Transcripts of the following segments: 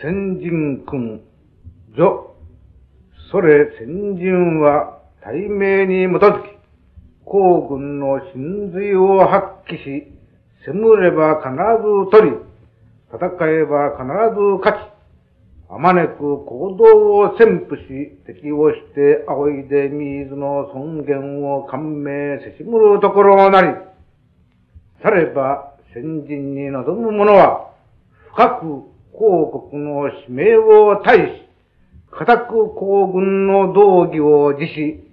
先人君、女、それ先人は対名に基づき、皇軍の真髄を発揮し、攻むれば必ず取り、戦えば必ず勝ち、あまねく行動を宣布し、敵をして仰いで水の尊厳を感銘せしむるところなり、されば先人に望む者は、深く皇国の使命を対し、固く皇軍の道義を実し、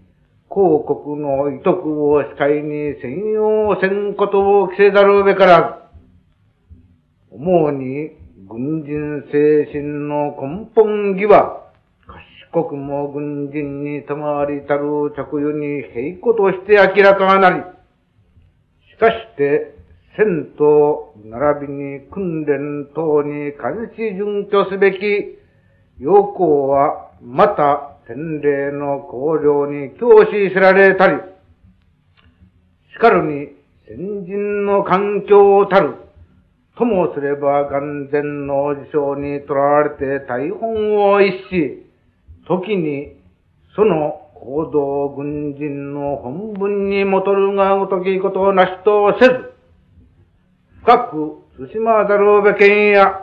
皇国の遺徳を視界に専用せんことを着せざるべから、思うに軍人精神の根本義は、賢くも軍人に賜りたる着用に平子として明らかなり、しかして、戦闘並びに訓練等に監視準拠すべき要項は、また、天霊の向上に教師せられたり、しかるに先人の環境をたる、ともすれば眼前の事象にとらわれて大本を逸し、時にその行動軍人の本文にもとるがごときことをなしとせず、深く進まざるべけんや、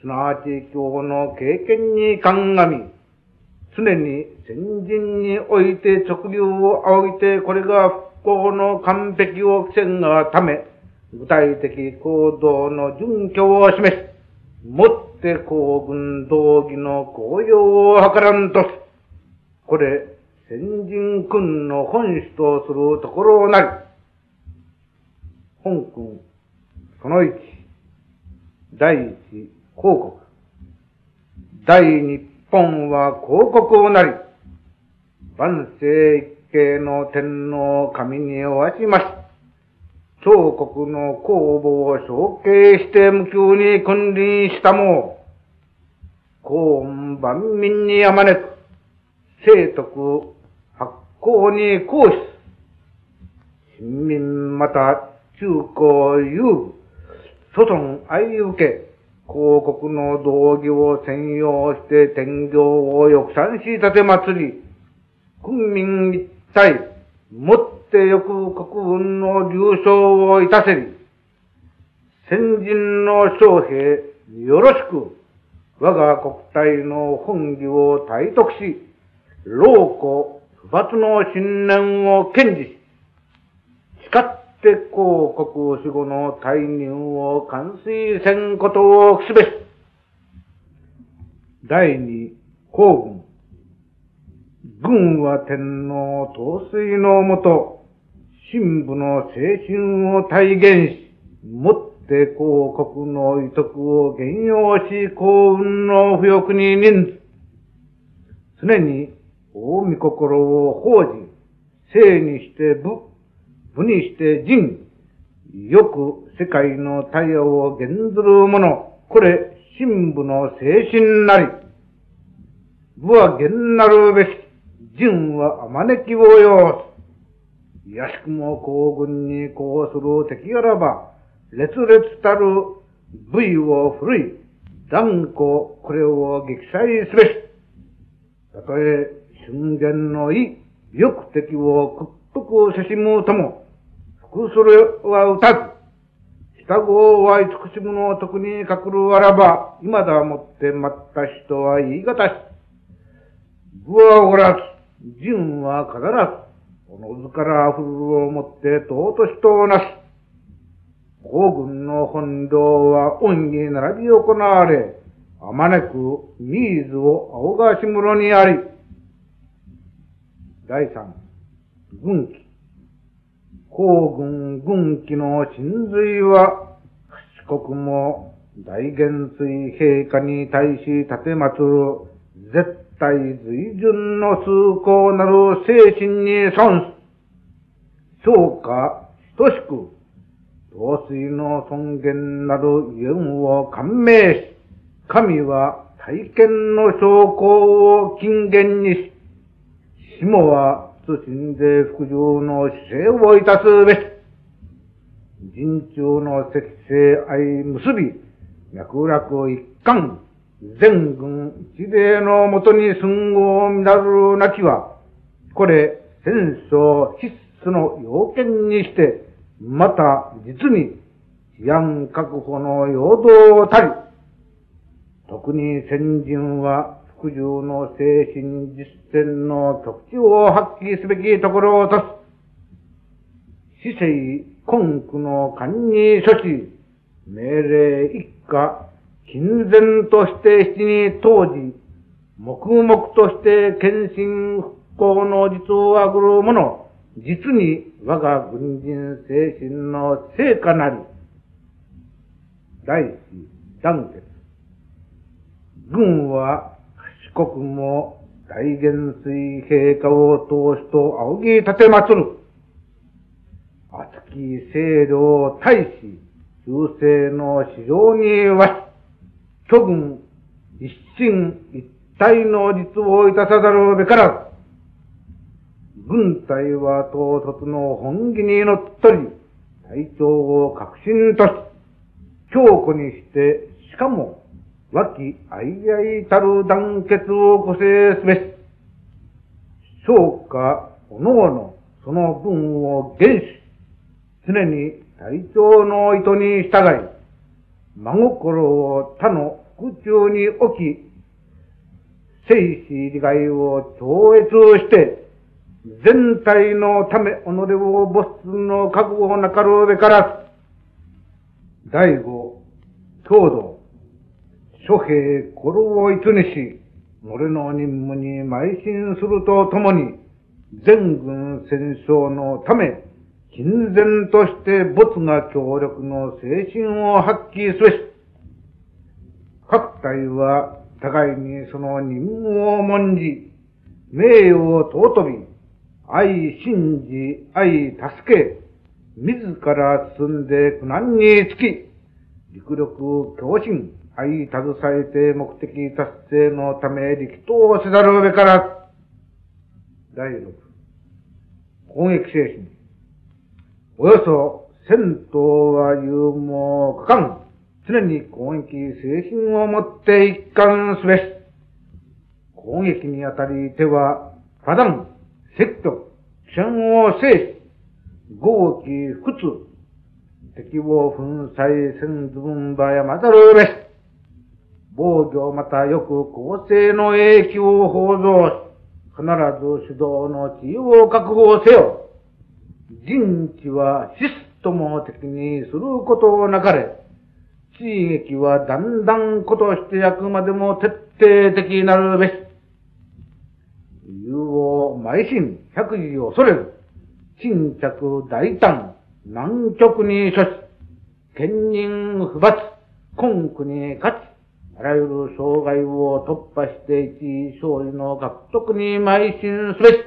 すなわち今日の経験に鑑み、常に先人において直流を仰ぎて、これが復興の完璧をせんがため、具体的行動の準拠を示し、もって皇軍道義の公用を図らんとす。これ、先人君の本旨とするところなり。本君その一、第一、広告。第日本は広告をなり、万世一系の天皇神におわしまし、彫刻の公募を承継して無給に君臨したも、公恩万民にあまねく、聖徳発行に行使、新民また中高遊祖孫愛受け、広告の道義を専用して天行を抑散し立て祭り、国民一体、もってよく国運の流昇をいたせり、先人の将兵、よろしく、我が国体の本義を体得し、老子、不罰の信念を堅持し、誓っって公国死後の大任を完遂せんことをすべし。第二、皇軍。軍は天皇統帥のもと、神部の精神を体現し、もって公国の遺徳を減用し、幸運の不欲に人ず。常に大見心を奉じ、生にして武、部にして人、よく世界の太陽を減ずる者、これ、神部の精神なり。部は厳なるべし、人はあまねきをよす。やしくも皇軍にこうする敵あらば、烈烈たる部位を振るい、断固これを撃砕すべし。たとえ、瞬間の意、よく敵を屈服せしむとも、それは打たず、下号は慈しむのを特にかくるあらば、今だもって待った人は言い難し。部はおらず、人は必ず、おのずからふるをもって尊しとなし。皇軍の本領は恩に並び行われ、あまねく水を青がし室にあり。第三、軍記。皇軍軍機の真髄は、賢くも大元帥陛下に対し立てまつる絶対随順の崇高なる精神に損す。そうか、等しく、統帥の尊厳なる言を感銘し、神は体験の証拠を金言にし、下は謹税服従の姿勢をいたすべし。人中の積成愛結び、脈絡一貫、全軍一例のもとに寸合をなるなきは、これ、戦争必須の要件にして、また実に治安確保の陽動たり、特に先人は服従の精神実践の特徴を発揮すべきところをとす。死生根句の官に処置、命令一家、金然として七に当時、黙々として献身復興の実をあぐる者、実に我が軍人精神の成果なり、第一団結。軍は四国も大元帥陛下を通しと仰ぎ立てまつる。熱き清涼大使、中世の市場にわし、諸軍一心一体の実をいたさざるべからず、軍隊は統率の本気にのっとり、体調を確信とし、強固にして、しかも、和気あいあいたる団結を個性すべし、昇華、おのおの、その分を原し、常に体調の意図に従い、真心を他の腹中に置き、生死利害を超越して、全体のため己を没すの覚悟なかるべからず、第五、共同、諸兵、心をいつにし、俺の任務に邁進するとともに、全軍戦勝のため、金然として没が協力の精神を発揮すべし。各隊は互いにその任務を重んじ、名誉を尊び、愛信じ、愛助け、自ら進んで苦難につき、陸力強心、愛携えて目的達成のため力投せざるべから、第六、攻撃精神。およそ戦闘は勇猛果敢、常に攻撃精神をもって一貫すべし。攻撃にあたり手は、破断、積極、戦を制し、豪気不屈、敵を粉砕せんず分ばやまざるべし。防御またよく構成の影響を報道し、必ず主導の地位を確保せよ。人知はシストも的にすることをなかれ、地撃はだんだんことしてあくまでも徹底的なるべし。友を邁進、百事恐れる。沈着大胆、南極に処し、県人不罰、根区に勝ち、あらゆる障害を突破して一勝利の獲得に邁進すべし。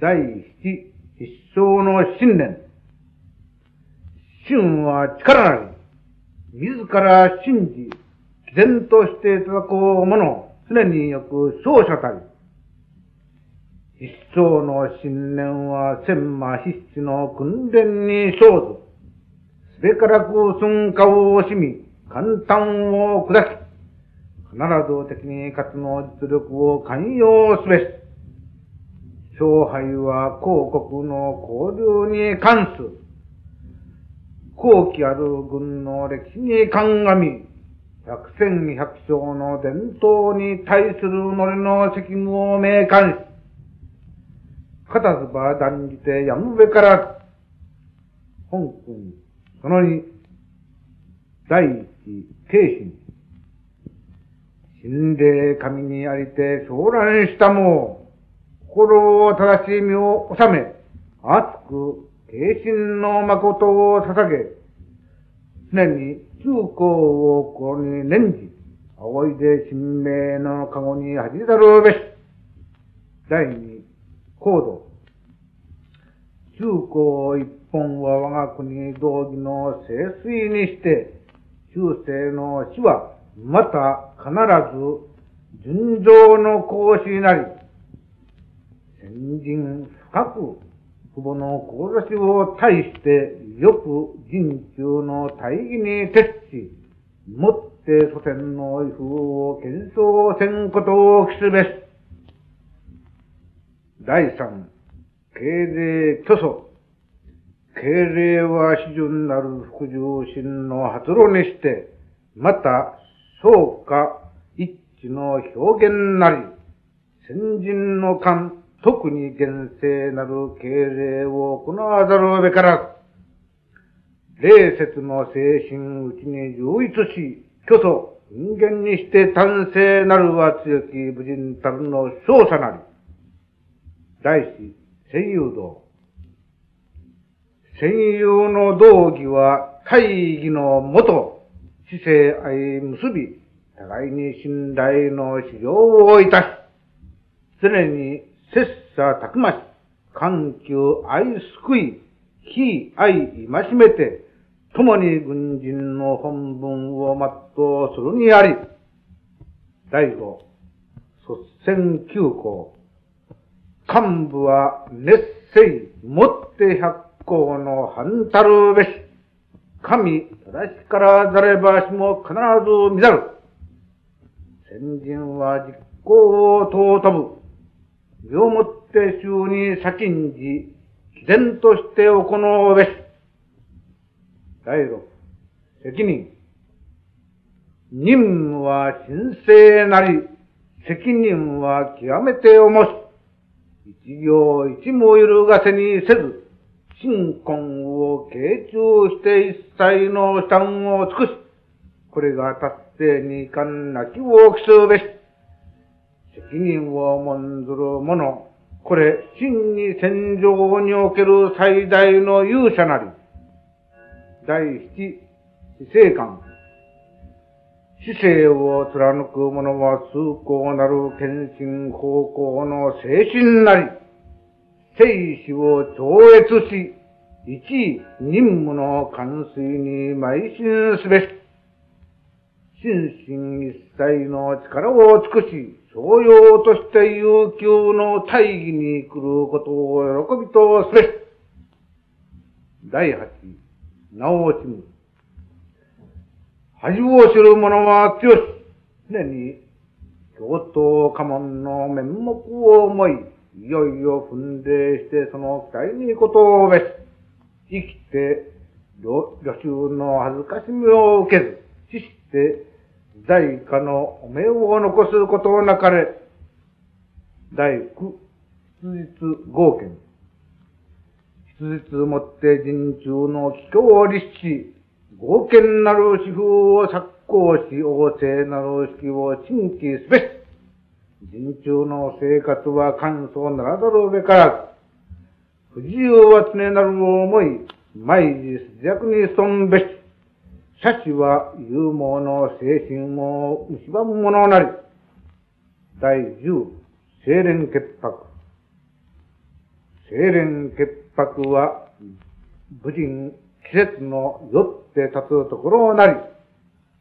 第七、必勝の信念。信は力なり、自ら信じ、然としていただこうもの、常によく勝者たり。一層の信念は千馬必死の訓練に生ず、すべからく寸化を惜しみ、簡単を下き、必ず的に勝つの実力を寛容すべし。勝敗は広告の交流に関す。後期ある軍の歴史に鑑み、百戦百勝の伝統に対する己の責務を明観し、片ずば断じてやむべから、本君、その二、第一、慶心。心霊神にありて昇乱したも、心を正しみを収め、熱く、敬心の誠を捧げ、常に中高を心に念じ、仰いで神明の籠に恥じざるべし。第二、行動。中高一本は我が国道義の清水にして、中世の死は、また必ず、純情の講師なり、先人深く、久保の志を対して、よく人中の大義に徹し、もって祖先の威風を検証せんことを期すべし。第三、敬礼虚祖。敬礼は始順なる副重心の発露にして、また、昇華一致の表現なり、先人の勘、特に厳正なる敬礼を行わざるべからず、霊説の精神うちに充実し、虚祖、人間にして単性なるは強き武人たるの勝者なり。第四、戦友道。戦友の道義は大義のもと、知性愛結び、互いに信頼の修行をいたし、常に切磋琢磨し、緩急愛救い、非愛戒めて、共に軍人の本分を全う。するにあり、第五、率先休校。幹部は熱性、もって百行の反たるべし。神、正しからざればしも必ず見ざる。先人は実行を尊ぶ。身をもって衆に先んじ、毅然として行うべし。第六、責任。任務は神聖なり、責任は極めて重し。一行一も揺るがせにせず、新婚を傾注して一切の負担を尽くし、これが達成に遺憾なきを期すべし。責任を問ずる者、これ、真に戦場における最大の勇者なり。第七、死生観。死生を貫く者は崇高なる献身方向の精神なり。生死を超越し、一位任務の完遂に邁進すべし。心身一切の力を尽くし、商用として悠久の大義に来ることを喜びとすべし。第八、名を惜しむ。恥を知る者は強し、常に京都家紋の面目を思い、いよいよ踏んでしてその期待にことをべし、生きて、旅衆の恥ずかしみを受けず、死して、在家のお名を残すことをなかれ。第九、質実合憲。質実もって人中の帰郷を立し、合憲なる主婦を作行し、王政なる式を新規すべし。人中の生活は簡素ならざるべからず、不自由は常なる思い、毎日弱に損べし。社士は勇猛の精神を蝕むものなり。第十、精錬潔白。精錬潔白は、武人、季節のよって立つところなり。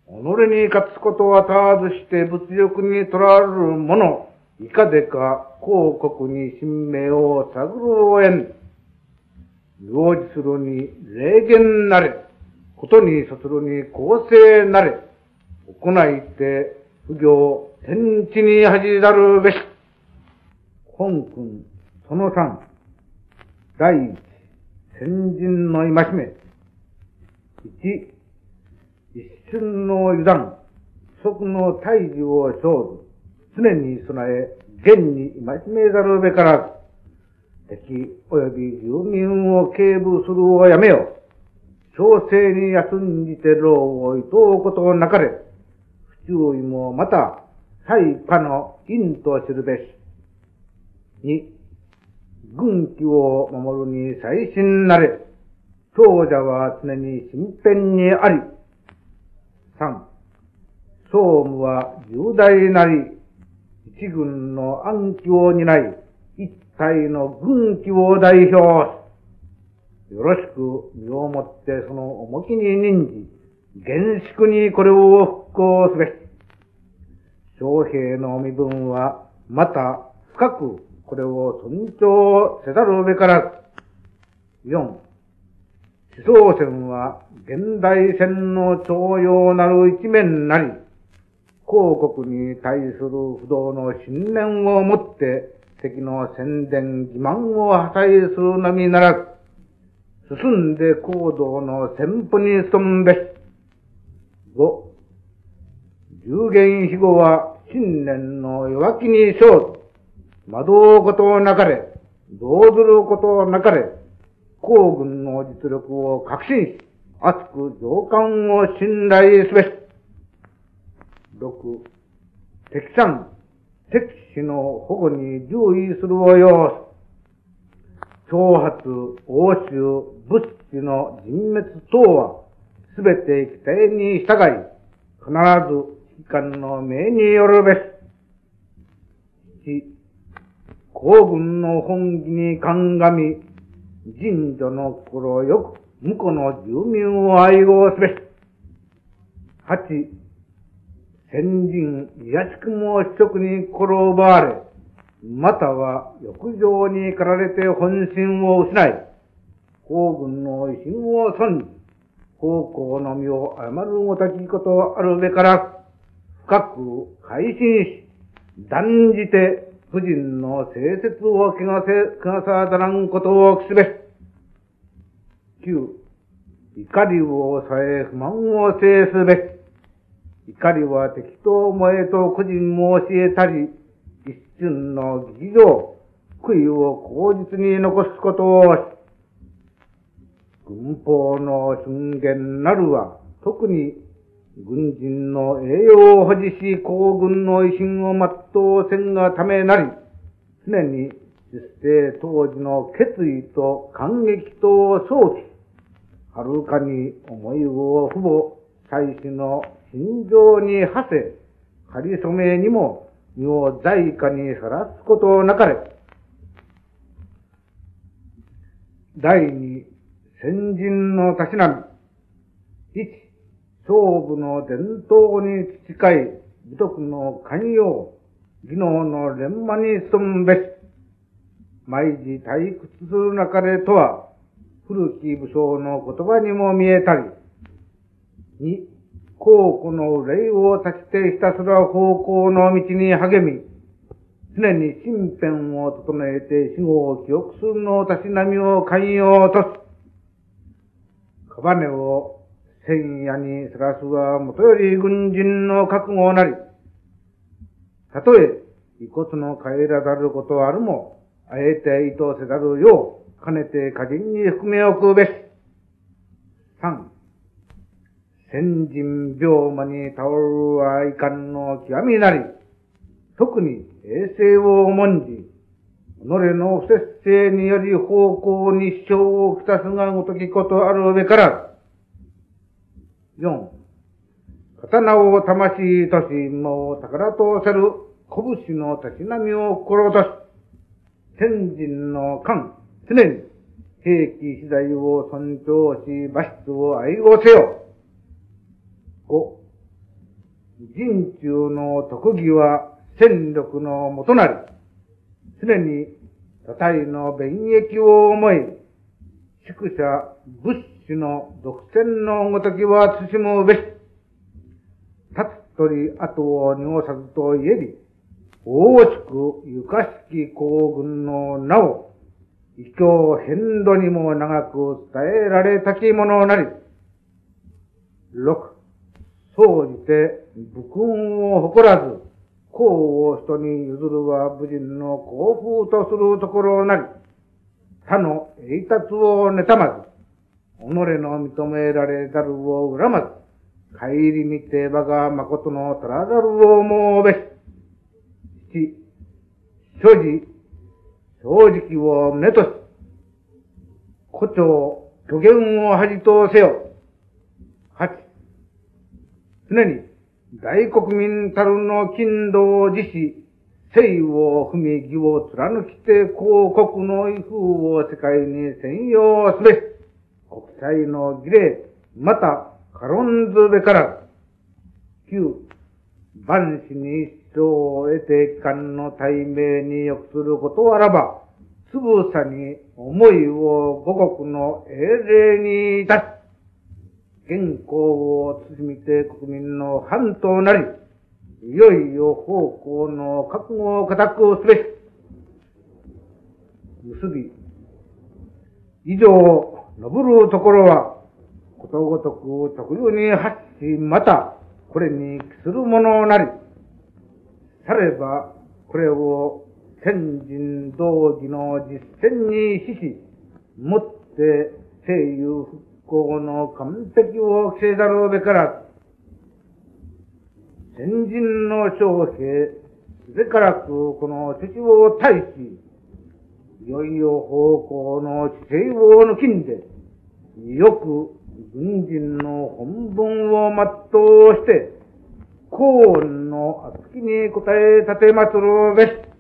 己に勝つことは問わずして物欲にとられる者、いかでか広告に神明を探るをえん。領事するに霊言なれ。ことにそつるに公正なれ。行いて、不行、天地に恥ざるべし。本君、その三。第一、先人の戒め。一、一瞬の油断。即の大事を生ず。常に備え、現に戒めざるべからず。敵及び住民を警部するをやめよ。小生に休んじて老を厭うことなかれ。不注意もまた、最下の因と知るべし。二、軍機を守るに最新なれ。長者は常に身辺にあり。三、総務は重大なり。一軍の暗記を担い、一体の軍機を代表よろしく身をもってその重きに任じ、厳粛にこれを復興すべし。将兵の身分は、また深くこれを尊重せざるべからず。四、思想戦は現代戦の徴用なる一面なり、広国に対する不動の信念をもって、敵の宣伝、欺瞞を破壊するのみならず、進んで行動の先歩に努むべし。五、有言非語は信念の弱気に勝と、惑うことなかれ、動ずることなかれ、皇軍の実力を確信し、熱く上官を信頼すべし。六、敵産、敵死の保護に留意するを要す。挑発、欧州、物資の人滅等は、すべて規定に従い、必ず機関の命によるべし。七、皇軍の本義に鑑み、人女の心よく、向こうの住民を愛護すべし。八、先人、いやしくも主食に心奪われ、または欲情に駆られて本心を失い、皇軍の威信を損じ、方向の身を誤るごたきことあるべから、深く改心し、断じて夫人の聖節を気がせ、気がさだらんことをきすべし。九、怒りを抑え不満を制すべし。怒りは敵と思えと個人申し得たり、一瞬の議場、悔いを口実に残すことをし、軍法の瞬間なるは、特に軍人の栄養を保持し、皇軍の威信を全うせんがためなり、常に実勢当時の決意と感激と早期、はるかに思いを父母、祭司の心情に馳せ、仮初めにも身を在家にさらすことなかれ。第二、先人のたしなみ。一、勝負の伝統に培い、美徳の寛容、技能の連磨に努むべし。毎時退屈する中でとは、古き武将の言葉にも見えたり。二、皇庫の霊を立ちてひたすら方向の道に励み、常に身辺を整えて死後を記憶するのをたしなみを寛容とす。カバネを千夜にさらすはもとより軍人の覚悟なり。たとえ、遺骨の帰らざることあるも、あえて意図せざるよう、かねて過人に含めおくべし。三、先人病魔に倒るはいかんの極みなり、特に衛生を重んじ、己の不節制により方向に支障をきたすがごときことあるべから、四、刀を魂とし、もう宝とせる拳のたしなみを心とし、先人の勘、常に兵器次第を尊重し、馬室を愛護せよ。五、人中の特技は戦力のもとなり、常に多体の弁益を思い、宿舎、物資の独占のごときは慎むべし。立つ鳥後を濁さずと言えり、大しく床式行軍の名を、異教変度にも長く伝えられたきものなり。六、総じて武君を誇らず、功を人に譲るは武人の幸風とするところなり、他の栄達を妬まず、己の認められざるを恨まず、帰り見て場が誠の足らざるをもうべし。七、所持、正直を胸とし、古調、虚言を恥とせよ。八、常に大国民たるの勤労を辞し、生を踏み義を貫きて広国の威風を世界に専用すべし。国際の儀礼、また、軽んずべから。九、万死に一生を得て機関の対名に良くすることあらば、つぶさに思いを五国の英霊に出し、健康を包みて国民の藩となり、いよいよ方向の覚悟を固くすべし。結び、以上、述ぶるところは、ことごとく特有に発し、また、これに帰するものなり、されば、これを先人同義の実践にしし、もって声優復興の完璧を着せざるべから、先人の将兵、すべからくこの土を対し、いよいよ方向の地政を抜きんで、よく軍人の本分を全うして、幸運の厚きに応え立てまつるべし。